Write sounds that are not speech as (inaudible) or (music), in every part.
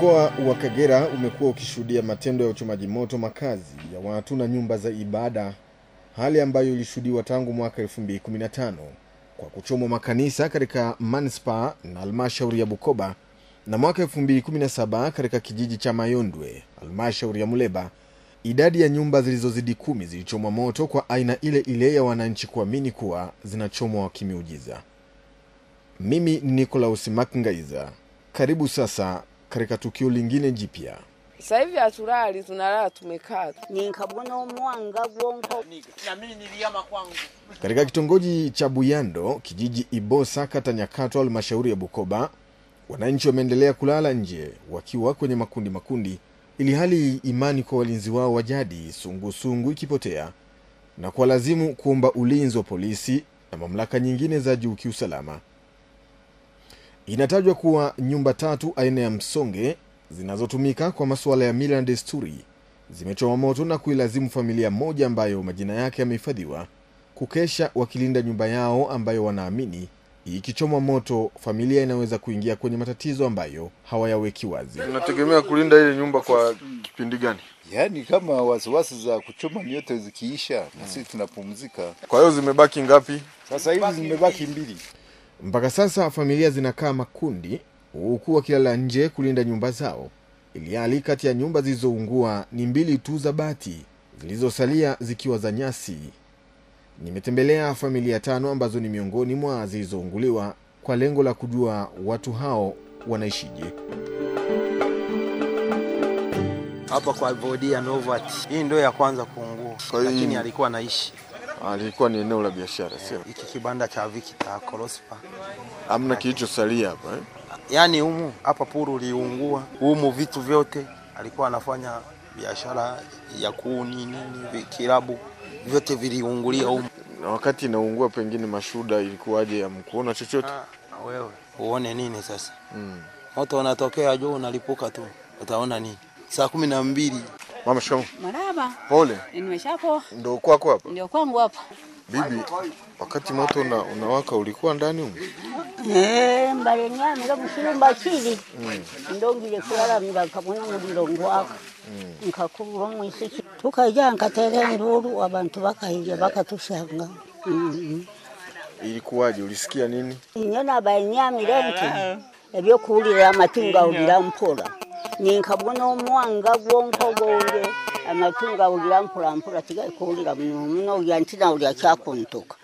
Mkoa wa Kagera umekuwa ukishuhudia matendo ya uchomaji moto makazi ya watu na nyumba za ibada, hali ambayo ilishuhudiwa tangu mwaka 2015 kwa kuchomwa makanisa katika manispaa na halmashauri ya Bukoba na mwaka 2017 katika kijiji cha Mayondwe, halmashauri ya Muleba, idadi ya nyumba zilizozidi kumi zilichomwa moto kwa aina ile ile ya wananchi kuamini kuwa zinachomwa kimiujiza. Mimi ni nikolaus Makngaiza. Karibu sasa katika tukio lingine jipya. Sasa hivi hatulali, tunalala tumekaa. ninkabona mwanga gwonko na mimi niliama kwangu. Katika kitongoji cha Buyando, kijiji Ibosa, kata Nyakato, halmashauri ya Bukoba, wananchi wameendelea kulala nje wakiwa kwenye makundi makundi, ili hali imani kwa walinzi wao wa jadi sungusungu ikipotea na kuwalazimu kuomba ulinzi wa polisi na mamlaka nyingine za juu kiusalama. Inatajwa kuwa nyumba tatu aina ya msonge zinazotumika kwa masuala ya mila na desturi zimechoma moto na kuilazimu familia moja ambayo majina yake yamehifadhiwa kukesha wakilinda nyumba yao ambayo wanaamini ikichomwa moto familia inaweza kuingia kwenye matatizo ambayo hawayaweki wazi. Unategemea kulinda ile nyumba kwa kipindi gani? Yaani kama wasiwasi za kuchoma nyote zikiisha na sisi tunapumzika. Kwa hiyo zimebaki ngapi? Sasa hivi zimebaki mbili. Mpaka sasa familia zinakaa makundi, huku wakilala nje kulinda nyumba zao, ili hali kati ya nyumba zilizoungua ni mbili tu za bati, zilizosalia zikiwa za nyasi. Nimetembelea familia tano ambazo ni miongoni mwa zilizounguliwa kwa lengo la kujua watu hao wanaishije. Hapa kwa Vodia Novat. Hii ndio ya kwanza kuungua. Lakini alikuwa anaishi. Alikuwa ni eneo la biashara, sio? Hiki kibanda cha Viki ta Kolospa. Hamna kilichosalia hapa eh? Yaani humu hapa puru liungua. Humu vitu vyote alikuwa anafanya biashara ya kuni nini, vikilabu vyote viliungulia humu. Na wakati inaungua, pengine mashuda ilikuwaje? Hamkuona chochote? Ah, wewe uone nini sasa? Mm. Moto unatokea juu unalipuka tu. Utaona nini? Saa kumi na mbili Mama shikamoo. maraba Pole. nimeshapo Ndio kwako hapa ndio kwangu hapa bibi? Wakati moto una, unawaka ulikuwa ndani huko? Eh, mbale nyamira mushirumba kiri ndongile kulalamira nkabona muliro ngwaka nkakubura mwisi tukaja nkatele nduru abantu bakaija bakatushanga Mm. Ilikuwaje? Ulisikia nini? inye nabanyamire Ebyo kuulira matunga ubira mpola ninkabona omwanga gwonko gwonge amatu ngawulira mpola mpola tigali kuwulira muno muno ulya nti nawulya kyakuntuka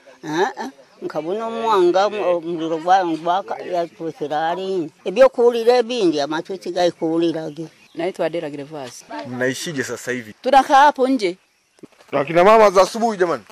nkabona omwanga omuliro gwatwekera alini ebyokuwulira ebindi amatu tigali kuwulirage Naitwa Adela Gervasi. Mnaishije sasa hivi? Tunakaa hapo nje. Akina kina mama za asubuhi jamani,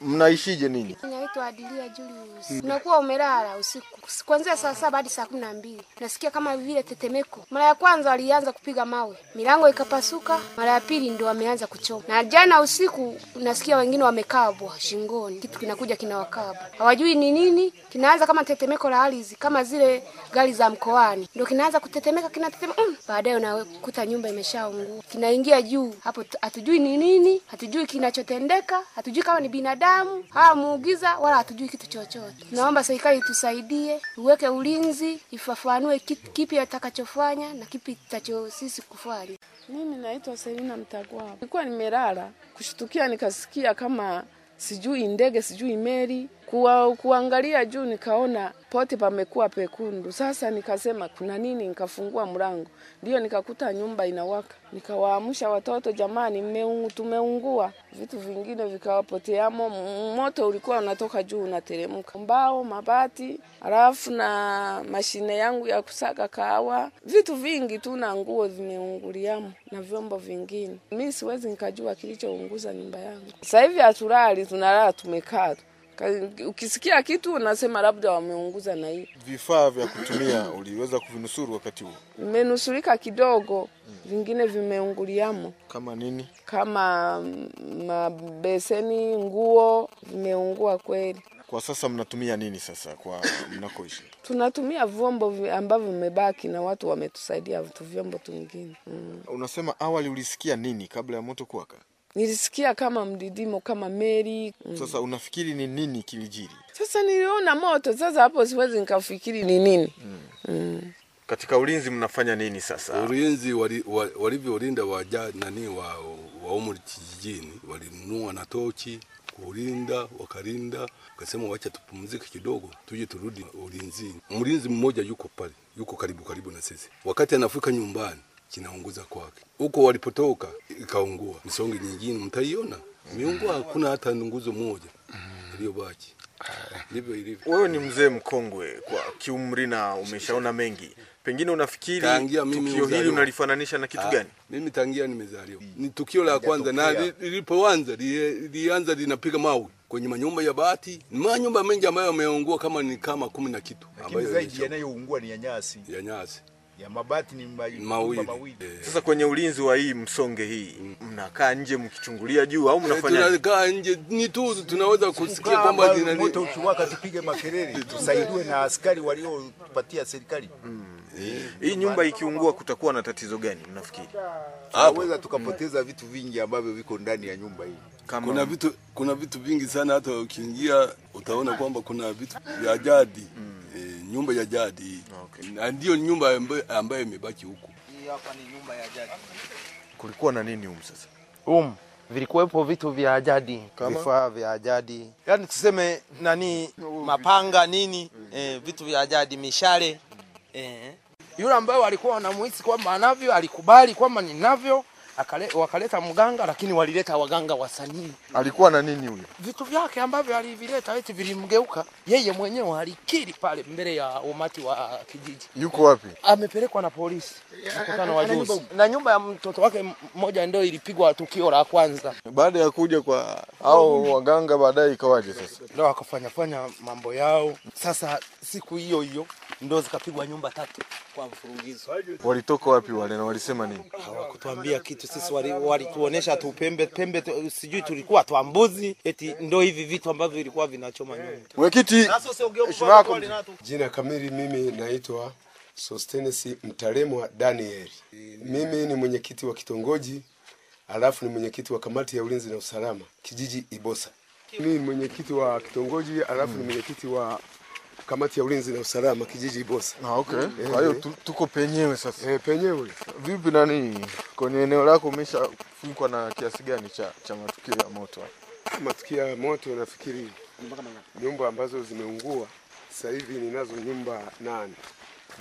mnaishije ninyi? Naitwa Adilia Julius. Unakuwa umelala usiku kuanzia saa saba hadi saa kumi na mbili nasikia kama vile tetemeko. Mara ya kwanza walianza kupiga mawe, milango ikapasuka. Mara ya pili ndo wameanza kuchoma, na jana usiku nasikia wengine wamekabwa shingoni, kitu kinakuja kinawakaba, hawajui ni nini. Kinaanza kama tetemeko la ardhi, kama zile gari za mkoani, ndo kinaanza kutetemeka, kinatetemeka mm. Baadaye unakuta nyumba imeshaungua, kinaingia juu hapo, hatujui ni nini, hatujui kinachotendeka, hatujui kama ni binadamu hawa muugiza, wala hatujui kitu chochote. Naomba serikali itusaidie, uweke ulinzi, ifafanue kipi, kipi atakachofanya na kipi tacho sisi kufanya. Mimi naitwa Selina Mtagwa. Nilikuwa nimelala kushtukia, nikasikia kama sijui ndege sijui meli kuwa, kuangalia juu nikaona pote pamekuwa pekundu. Sasa nikasema kuna nini, nikafungua mlango, ndio nikakuta nyumba inawaka. Nikawaamsha watoto, jamani, mmeungu, tumeungua. Vitu vingine vikawapoteamo. Moto ulikuwa unatoka juu unateremka, mbao, mabati, alafu na mashine yangu ya kusaga kahawa, vitu vingi tu na nguo zimeunguliamo na vyombo vingine. Mi siwezi nikajua kilichounguza nyumba yangu. Sasa hivi hatulali, tunalala tumekaa tu. Ukisikia kitu unasema labda wameunguza na hii. Vifaa vya kutumia uliweza kuvinusuru wakati huo, Vimenusurika kidogo, vingine vimeunguliamo kama nini? kama mm, mabeseni, nguo vimeungua kweli. Kwa sasa mnatumia nini sasa kwa mnakoishi? Tunatumia vyombo ambavyo vimebaki na watu wametusaidia vitu vyombo tungine. Mm. Unasema awali ulisikia nini kabla ya moto kuwaka? Nilisikia kama mdidimo kama meli. Mm. Sasa unafikiri ni nini kilijiri? Sasa niliona moto, sasa hapo siwezi nikafikiri ni nini. Mm. Mm. Katika ulinzi mnafanya nini sasa? Ulinzi wali- wa- walivyolinda waja nani wa, wa umu kijijini, walinunua na tochi kulinda, wakalinda, wakasema wacha tupumzike kidogo, tuje turudi ulinzini. Mlinzi mmoja yuko pale, yuko karibu karibu na sisi. Wakati anafika nyumbani kinaunguza kwake, huko walipotoka ikaungua. Misonge nyingine mtaiona miungua, hakuna hata nguzo moja iliyobaki. Ndivyo ilivyo. Wewe ni mzee mkongwe kwa kiumri na umeshaona mengi, pengine unafikiri Tangia mimi tukio hili uzaliwa. unalifananisha na kitu Ah, gani? Mimi tangia nimezaliwa ni tukio la kwanza, na li- lilipoanza li- lilianza linapiga mawe kwenye manyumba ya bahati, manyumba mengi ambayo yameungua kama ni kama kumi na kitu Lakini ambayo zaidi yanayoungua ni ya nyasi, ya nyasi ya mabati ni mbaji, mawili. mawili. Eh, Sasa kwenye ulinzi wa hii msonge hii, mnakaa nje mkichungulia juu au mnafanya tunakaa nje ni tu tunaweza kusikia kwamba zina moto ukiwaka tupige makelele. (laughs) Tusaidiwe na askari waliopatia serikali. hii nyumba ikiungua kutakuwa na tatizo gani mnafikiri? Tunaweza tukapoteza vitu vingi ambavyo viko ndani ya nyumba hii. Kama kuna vitu kuna vitu vingi sana, hata ukiingia utaona kwamba kuna vitu vya jadi. Eh, nyumba ya jadi na ndio nyumba ambayo- ambayo imebaki huku. kulikuwa na nini humu sasa? um vilikuwepo vitu vya jadi vifaa vya jadi yaani tuseme nani mapanga nini eh, vitu vya jadi mishale eh. yule ambaye walikuwa wanamuhisi kwamba anavyo alikubali kwamba ninavyo akale, wakaleta mganga lakini walileta waganga wasanii Alikuwa na nini huyo? vitu vyake ambavyo alivileta eti vilimgeuka yeye mwenyewe alikiri pale mbele ya umati wa kijiji Yuko wapi? amepelekwa na polisi mkutano wa juzi na nyumba ya mtoto wake mmoja ndio ilipigwa tukio la kwanza Baada ya kuja kwa hao waganga, baadaye ikawaje sasa? Ndio akafanya fanya mambo yao. Sasa siku hiyo hiyo ndo zikapigwa nyumba tatu kwa mfululizo. Walitoka wapi wale na walisema nini? Hawakutuambia kitu sisi, wali- walituonesha tu pembe pembe, tu- sijui tulikuwa twambuzi, eti ndo hivi vitu ambavyo vilikuwa vinachoma nyumba. Mwenyekiti, heshima yako. Jina kamili mimi naitwa Sostenes Mtalemwa Daniel. Mimi ni mwenyekiti wa kitongoji alafu ni mwenyekiti wa kamati ya ulinzi na usalama kijiji Ibosa. Mimi ni mwenyekiti wa kitongoji alafu ni mwenyekiti wa kamati ya ulinzi na usalama kijiji Ibosa. Ah, okay. Kwa hiyo tuko penyewe sasa. Eh, penyewe. Vipi nani, kwenye eneo lako umeshafikwa na kiasi gani cha, cha matukio ya moto? Matukio ya moto nafikiri nyumba ambazo zimeungua sasa hivi ninazo nyumba nane.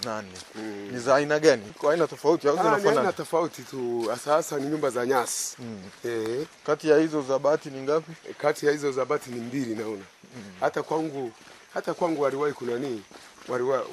Nane. Mm. Ni za aina gani? Kwa aina tofauti au Ah, ni aina tofauti tu, hasa hasa ni nyumba za nyasi. Mm. Eh, Kati ya hizo za bati ni ngapi? kati ya hizo za bati ni mbili naona. Mm. Hata kwangu hata kwangu waliwahi kunani waliwahi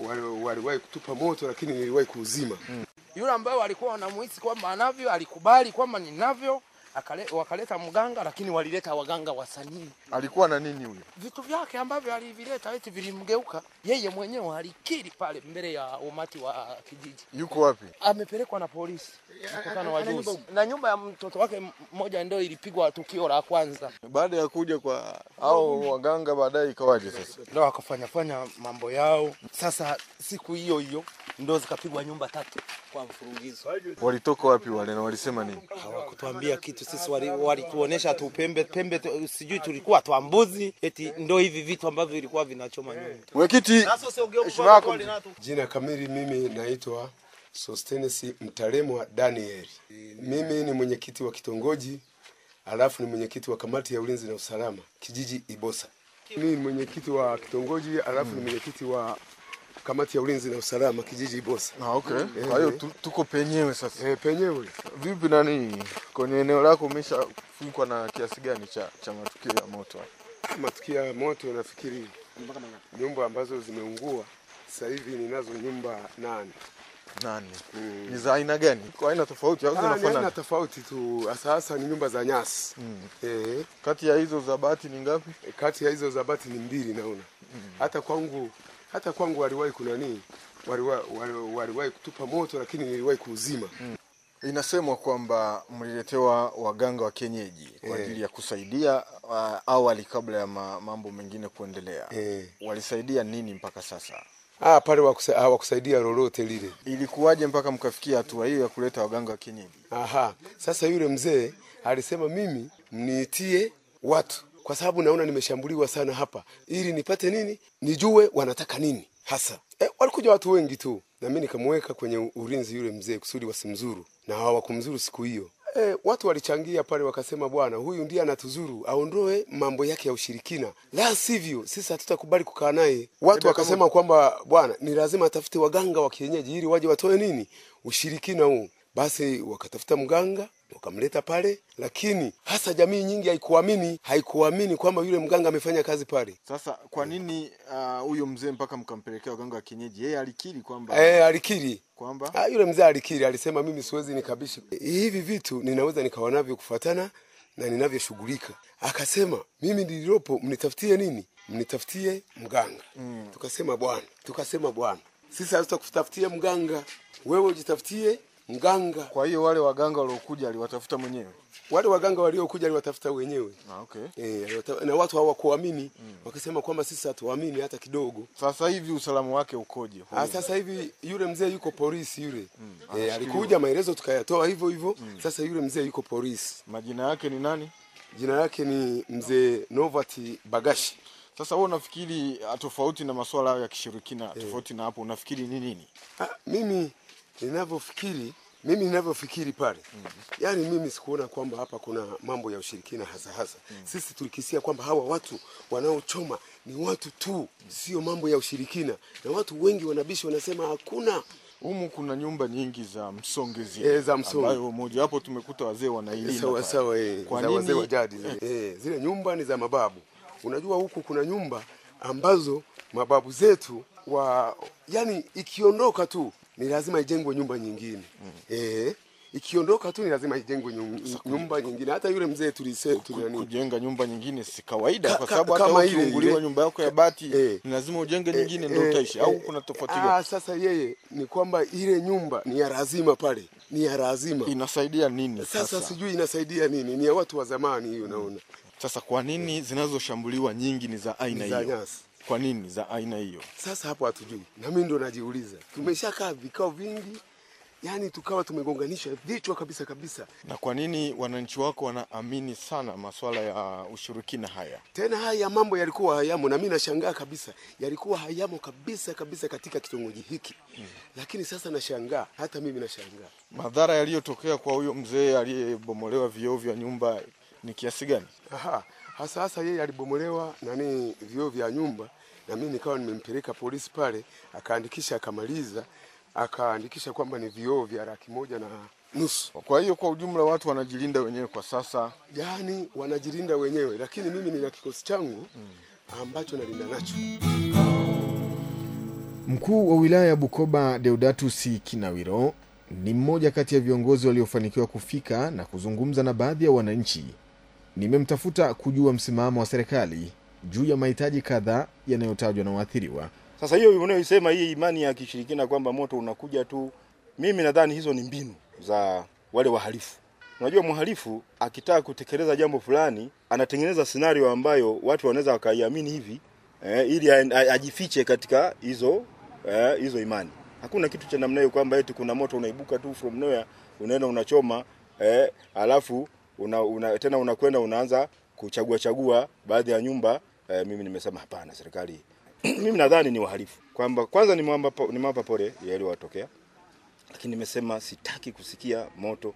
wali, wali kutupa moto lakini niliwahi kuuzima. Mm. Yule ambaye walikuwa wanamuhisi kwamba anavyo alikubali kwamba ninavyo, akale, wakaleta mganga lakini walileta waganga wasanii. Alikuwa na nini huyo? Vitu vyake ambavyo alivileta eti vilimgeuka yeye mwenyewe alikiri pale mbele ya umati wa kijiji. Yuko wapi? amepelekwa na polisi mkutano wa juzi na nyumba ya mtoto wake mmoja ndio ilipigwa tukio la kwanza Baada ya kuja kwa au waganga, baadaye ikawaje sasa? Ndio wakafanya fanya mambo yao sasa siku hiyo hiyo ndo zikapigwa nyumba tatu kwa mfululizo Walitoka wapi wale na walisema nini? hawakutuambia kitu sisi walituonesha wali- walituonesha tu pembe pembe tu- sijui tulikuwa twambuzi eti ndo hivi vitu ambavyo vilikuwa vinachoma nyumba Mwenyekiti, heshima yako Jina kamili mimi naitwa Sostenes Mtalemwa Daniel. Mimi ni mwenyekiti wa kitongoji alafu ni mwenyekiti wa kamati ya ulinzi na usalama kijiji Ibosa. Mimi ni mwenyekiti wa kitongoji alafu ni mwenyekiti wa kamati ya ulinzi na usalama kijiji Ibosa. Ah, okay. Kwa hiyo tu, tuko penyewe sasa. Eh, penyewe. Vipi nani, kwenye eneo lako umeshafunikwa na kiasi gani cha, cha matukio ya moto? Matukio ya moto nafikiri nyumba ambazo zimeungua sasa hivi ninazo nyumba nane. Nane. Ni za aina gani? Kwa aina tofauti au zinafanana? ni aina tofauti tu, hasa hasa ni nyumba za nyasi. Mm. Eh, Kati ya hizo za bati ni ngapi? kati ya hizo za bati ni mbili naona. Mm. Hata kwangu hata kwangu waliwahi kunani waliwahi wali, wali kutupa moto lakini niliwahi kuuzima. Inasemwa kwamba mliletewa waganga wa kienyeji kwa ajili ajili ya kusaidia uh, awali kabla ya ma, mambo mengine kuendelea. e, Walisaidia nini mpaka sasa? Ah, pale wakusaidia hawakusaidia lolote lile. Ilikuwaje mpaka mkafikia hatua hiyo ya kuleta waganga wa kienyeji? Aha, sasa yule mzee alisema mimi mniitie watu kwa sababu naona nimeshambuliwa sana hapa, ili nipate nini, nijue wanataka nini. hasa e, walikuja watu wengi tu, na mimi nikamweka kwenye ulinzi yule mzee kusudi wasimzuru, na hawakumzuru siku hiyo. E, watu walichangia pale wakasema, bwana huyu ndiye anatuzuru, aondoe mambo yake ya ushirikina, la sivyo sisi hatutakubali kukaa naye. Watu wakasema kwamba bwana ni lazima atafute waganga wa kienyeji ili waje watoe nini ushirikina huu. Basi wakatafuta mganga wakamleta pale, lakini hasa jamii nyingi haikuamini, haikuamini kwamba yule mganga amefanya kazi pale. Sasa kwa nini huyo uh, mzee mpaka mkampelekea waganga wa kienyeji? Yeye alikiri kwamba Eh, alikiri kwamba Ah, yule mzee alikiri, alisema mimi siwezi nikabishi hivi vitu, ninaweza nikawa navyo kufuatana na ninavyoshughulika. Akasema mimi nililopo, mnitafutie nini? Mnitafutie mganga. Mm. Tukasema bwana, tukasema bwana, sisi hatutakutafutia mganga, wewe ujitafutie mganga. Kwa hiyo wale waganga waliokuja aliwatafuta mwenyewe. Wale waganga waliokuja aliwatafuta wenyewe Ah, okay. e, na watu hawakuamini mm. wakasema kwamba sisi hatuamini hata kidogo. Sasa hivi usalama wake ukoje? Ah, sasa hivi yule mzee yuko polisi yule. mm. E, alikuja maelezo tukayatoa hivyo hivyo. mm. Sasa yule mzee yuko polisi. Majina yake ni nani? Jina lake ni mzee Novati Bagashi. Sasa wewe unafikiri ah, tofauti na masuala ya kishirikina, tofauti na hapo unafikiri ni nini? Ah, mimi ninavyofikiri mimi ninavyofikiri pale mm -hmm. yaani mimi sikuona kwamba hapa kuna mambo ya ushirikina hasa hasa mm -hmm. sisi tulikisia kwamba hawa watu wanaochoma ni watu tu mm -hmm. sio mambo ya ushirikina na watu wengi wanabishi wanasema hakuna Humu kuna nyumba nyingi za msongezi e, za msonge. ambayo moja wapo tumekuta wazee wanailinda. sawa sawa e, Kwa za wazee nini- wa jadi zile. Eh, zile nyumba ni za mababu unajua huku kuna nyumba ambazo mababu zetu wa yani ikiondoka tu ni lazima ijengwe nyumba nyingine. Mm. eh, ikiondoka tu ni lazima ijengwe nyum- nyumba nyingine. Hata yule mzee tulise tuliani kujenga nyumba nyingine si kawaida, Ka- kwa sababu hata ukiunguliwa nyumba yako ya bati Eh. ni lazima ujenge nyingine ndio Eh, utaishi, eh, au kuna tofauti ah, gani? sasa yeye ni kwamba ile nyumba ni ya lazima pale. Ni ya lazima. Inasaidia nini sasa, sasa? sijui inasaidia nini. Ni ya watu wa zamani hiyo naona. Sasa kwa nini zinazoshambuliwa nyingi ni za aina hiyo? Kwa nini za aina hiyo? Sasa hapo hatujui, na mimi ndo najiuliza. Tumeshakaa vikao vingi, yani tukawa tumegonganisha vichwa kabisa kabisa. Na kwa nini wananchi wako wanaamini sana masuala ya ushirikina haya? Tena haya mambo yalikuwa hayamo, na mimi nashangaa kabisa, yalikuwa hayamo kabisa kabisa katika kitongoji hiki hmm. lakini sasa nashangaa, hata mimi nashangaa. Madhara yaliyotokea kwa huyo mzee aliyebomolewa vioo vya nyumba ni kiasi gani? Aha, hasa hasa yeye alibomolewa nani vioo vya nyumba, na mimi nikawa nimempeleka polisi pale, akaandikisha akamaliza, akaandikisha kwamba ni vioo vya laki moja na nusu. Kwa hiyo kwa ujumla watu wanajilinda wenyewe kwa sasa. yani wanajilinda wenyewe, lakini mimi nina kikosi changu ambacho nalinda nacho. Mkuu wa wilaya ya Bukoba Deodatus Kinawiro ni mmoja kati ya viongozi waliofanikiwa kufika na kuzungumza na baadhi ya wananchi. Nimemtafuta kujua msimamo wa serikali juu ya mahitaji kadhaa yanayotajwa na waathiriwa. Sasa hiyo unayoisema hii imani ya kishirikina kwamba moto unakuja tu, mimi nadhani hizo ni mbinu za wale wahalifu. Unajua, mhalifu akitaka kutekeleza jambo fulani anatengeneza scenario ambayo watu wanaweza wakaiamini hivi eh, ili ajifiche katika hizo eh, hizo imani. Hakuna kitu cha namna hiyo kwamba eti kuna moto unaibuka tu from nowhere unaenda unachoma eh, alafu una, una, tena unakwenda unaanza kuchagua chagua baadhi ya nyumba eh, mimi nimesema hapana, serikali mimi nadhani ni wahalifu kwamba kwanza nimewapa po- nimewapa pole yaliyowatokea, lakini nimesema sitaki kusikia moto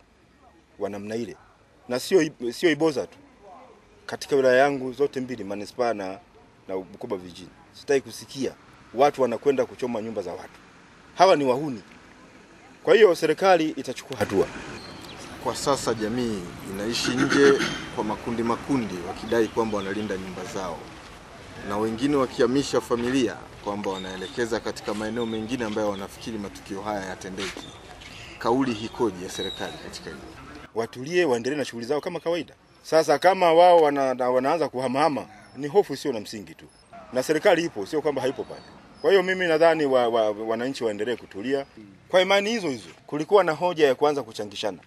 wa namna ile, na sio sio Iboza tu, katika wilaya yangu zote mbili manispaa na, na Bukoba vijijini, sitaki kusikia watu wanakwenda kuchoma nyumba za watu. Hawa ni wahuni. Kwa hiyo serikali itachukua hatua. Kwa sasa jamii inaishi nje kwa makundi makundi, wakidai kwamba wanalinda nyumba zao, na wengine wakihamisha familia kwamba wanaelekeza katika maeneo mengine ambayo wanafikiri matukio haya yatendeki. Kauli hikoje ya serikali katika hilo? Watulie, waendelee na shughuli zao kama kawaida. Sasa kama wao wana, wanaanza kuhamahama, ni hofu sio na msingi tu, na serikali ipo, sio kwamba haipo pale. Kwa hiyo mimi nadhani wa, wa, wananchi waendelee kutulia kwa imani hizo hizo. Kulikuwa na hoja ya kuanza kuchangishana,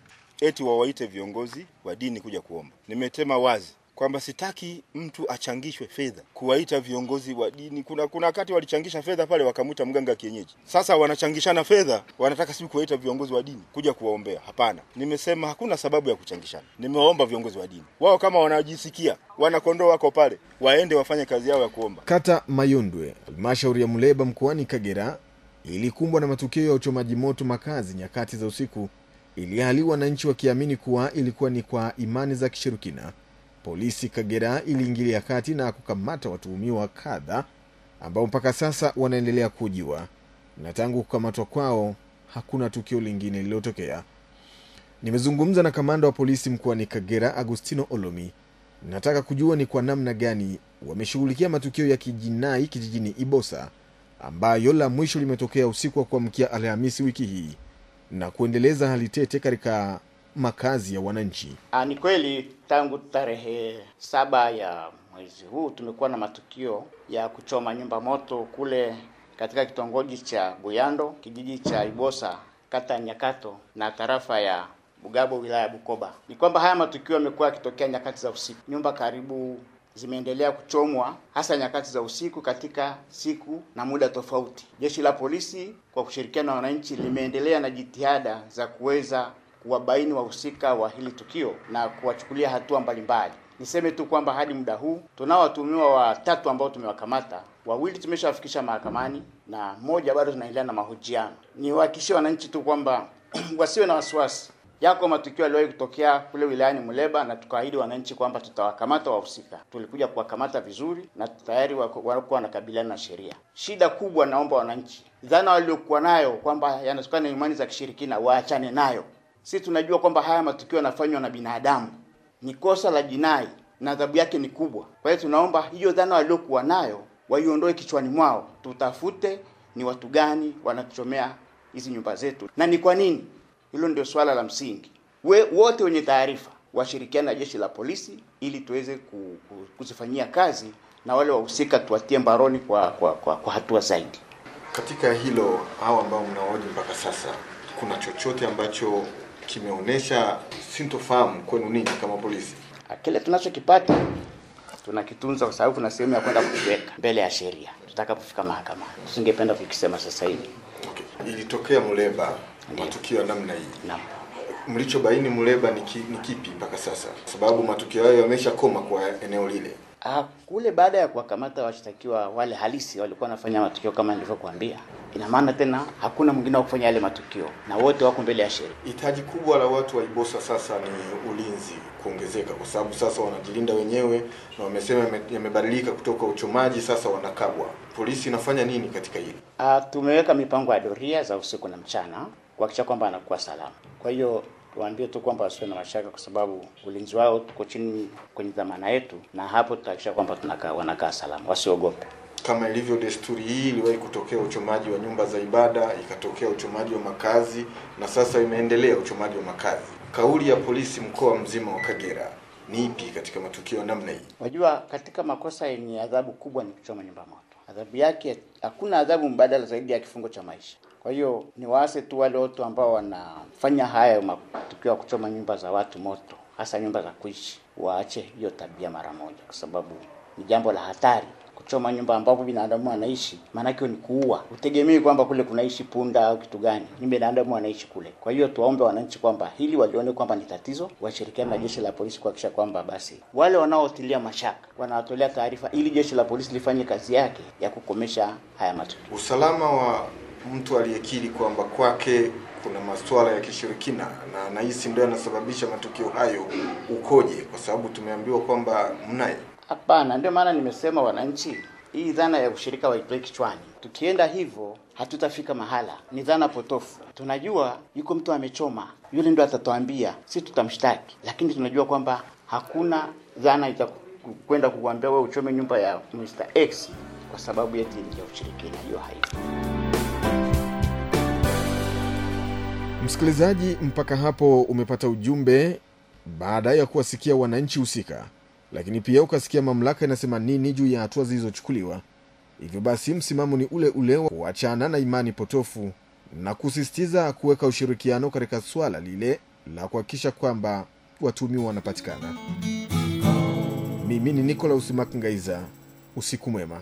eti wawaite viongozi wa dini kuja kuomba. Nimetema wazi kwamba sitaki mtu achangishwe fedha, kuwaita viongozi wa dini. Kuna kuna wakati walichangisha fedha pale, wakamwita mganga kienyeji. Sasa wanachangishana fedha, wanataka sisi kuwaita viongozi wa dini kuja kuwaombea. Hapana, nimesema hakuna sababu ya kuchangishana. Nimewaomba viongozi wa dini wao, kama wanajisikia wanakondoo wako pale, waende wafanye kazi yao ya kuomba. Kata Mayundwe, halmashauri ya Muleba mkoani Kagera ilikumbwa na matukio ya uchomaji moto makazi nyakati za usiku, ili wananchi wakiamini kuwa ilikuwa ni kwa imani za kishirikina. Polisi Kagera iliingilia kati na kukamata watuhumiwa kadha ambao mpaka sasa wanaendelea kujiwa, na tangu kukamatwa kwao hakuna tukio lingine lililotokea. Nimezungumza na kamanda wa polisi mkoani Kagera, Agustino Olomi. Nataka kujua ni kwa namna gani wameshughulikia matukio ya kijinai kijijini Ibosa ambayo la mwisho limetokea usiku wa kuamkia Alhamisi wiki hii na kuendeleza hali tete katika makazi ya wananchi. Ah, ni kweli tangu tarehe saba ya mwezi huu tumekuwa na matukio ya kuchoma nyumba moto kule katika kitongoji cha Buyando, kijiji cha Ibosa, kata ya Nyakato na tarafa ya Bugabo, wilaya ya Bukoba. Ni kwamba haya matukio yamekuwa yakitokea nyakati za usiku. Nyumba karibu zimeendelea kuchomwa hasa nyakati za usiku katika siku na muda tofauti. Jeshi la polisi kwa kushirikiana na wananchi limeendelea na jitihada za kuweza kuwabaini wahusika wa hili tukio na kuwachukulia hatua mbalimbali. Niseme tu kwamba hadi muda huu tunao watuhumiwa watatu ambao tumewakamata, wawili tumeshawafikisha mahakamani na mmoja bado tunaendelea na mahojiano. Niwahakikishie wananchi tu kwamba (clears throat) wasiwe na wasiwasi. Yako matukio yaliwahi kutokea kule wilayani Muleba na tukaahidi wananchi kwamba tutawakamata wahusika. Tulikuja kuwakamata vizuri na tayari walikuwa wanakabiliana na sheria. Shida kubwa, naomba wananchi, dhana waliokuwa nayo kwamba yanatokana na imani za kishirikina waachane nayo. Sisi tunajua kwamba haya matukio yanafanywa na binadamu, ni kosa la jinai na adhabu yake ni kubwa. Kwa hiyo tunaomba hiyo dhana waliokuwa nayo waiondoe kichwani mwao, tutafute ni watu gani wanatuchomea hizi nyumba zetu na ni kwa nini. Hilo ndio swala la msingi. We, wote wenye taarifa washirikiane na jeshi la polisi ili tuweze ku, ku, kuzifanyia kazi na wale wahusika tuwatie mbaroni kwa, kwa, kwa, kwa hatua zaidi. Katika hilo, hao ambao mnaoji mpaka sasa, kuna chochote ambacho kimeonyesha sintofahamu kwenu ninyi kama polisi? Kile tunachokipata tunakitunza kwa sababu tuna sehemu ya kwenda kukiweka mbele ya sheria tutakapofika mahakama Tusingependa kukisema sasa hivi. Okay. Ilitokea Muleba matukio ya namna hii. Naam. Mlichobaini Muleba ni, ki, ni kipi mpaka sasa? Sababu matukio hayo yameshakoma kwa eneo lile. Ah, kule baada ya kuwakamata washtakiwa wale halisi walikuwa wanafanya matukio kama nilivyokuambia, ina maana tena hakuna mwingine wa kufanya yale matukio na wote wako mbele ya sheria. Hitaji kubwa la watu wa Ibosa sasa ni ulinzi kuongezeka, kwa sababu sasa wanajilinda wenyewe na wamesema yamebadilika kutoka uchomaji, sasa wanakabwa. Polisi inafanya nini katika hili? Ah, tumeweka mipango ya doria za usiku na mchana kuhakikisha kwamba anakuwa salama. Kwa hiyo tuwaambie tu kwamba wasiwe na mashaka, kwa sababu ulinzi wao tuko chini kwenye dhamana yetu, na hapo tutahakikisha kwamba tunakaa wanakaa salama, wasiogope. Kama ilivyo desturi hii, iliwahi kutokea uchomaji wa nyumba za ibada, ikatokea uchomaji wa makazi, na sasa imeendelea uchomaji wa makazi. Kauli ya polisi mkoa mzima wa Kagera ni ipi katika matukio ya namna hii? Wajua, katika makosa yenye adhabu kubwa ni kuchoma nyumba moto. Adhabu yake hakuna adhabu mbadala zaidi ya kifungo cha maisha. Kwa hiyo ni waase tu wale watu ambao wanafanya haya matukio ya kuchoma nyumba za watu moto, hasa nyumba za kuishi, waache hiyo tabia mara moja, kwa sababu ni jambo la hatari kuchoma nyumba ambapo binadamu anaishi, maanake ni kuua. Utegemei kwamba kule kunaishi punda au kitu gani, ni binadamu anaishi kule. Kwa hiyo tuwaombe wananchi kwamba hili walione kwamba ni tatizo, washirikiane na jeshi la polisi kuhakikisha kwamba basi wale wanaotilia mashaka wanawatolea taarifa, ili jeshi la polisi lifanye kazi yake ya kukomesha haya matukio. Usalama wa mtu aliyekiri kwamba kwake kuna masuala ya kishirikina na anahisi ndio yanasababisha matukio hayo ukoje? Kwa sababu tumeambiwa kwamba mnaye Hapana, ndio maana nimesema wananchi, hii dhana ya ushirika waitoe kichwani. Tukienda hivyo hatutafika mahala, ni dhana potofu. Tunajua yuko mtu amechoma, yule ndio atatuambia, si tutamshtaki, lakini tunajua kwamba hakuna dhana itakwenda kukuambia wewe uchome nyumba ya Mr. X kwa sababu eti ya ushirikina. Hiyo haipo. Msikilizaji, mpaka hapo umepata ujumbe baada ya kuwasikia wananchi husika, lakini pia ukasikia mamlaka inasema nini juu ya hatua zilizochukuliwa. Hivyo basi, msimamo ni ule ule wa kuachana na imani potofu na kusisitiza kuweka ushirikiano katika swala lile la kuhakikisha kwamba watumiwa wanapatikana. Mimi ni nikolaus Makngaiza. Usiku mwema.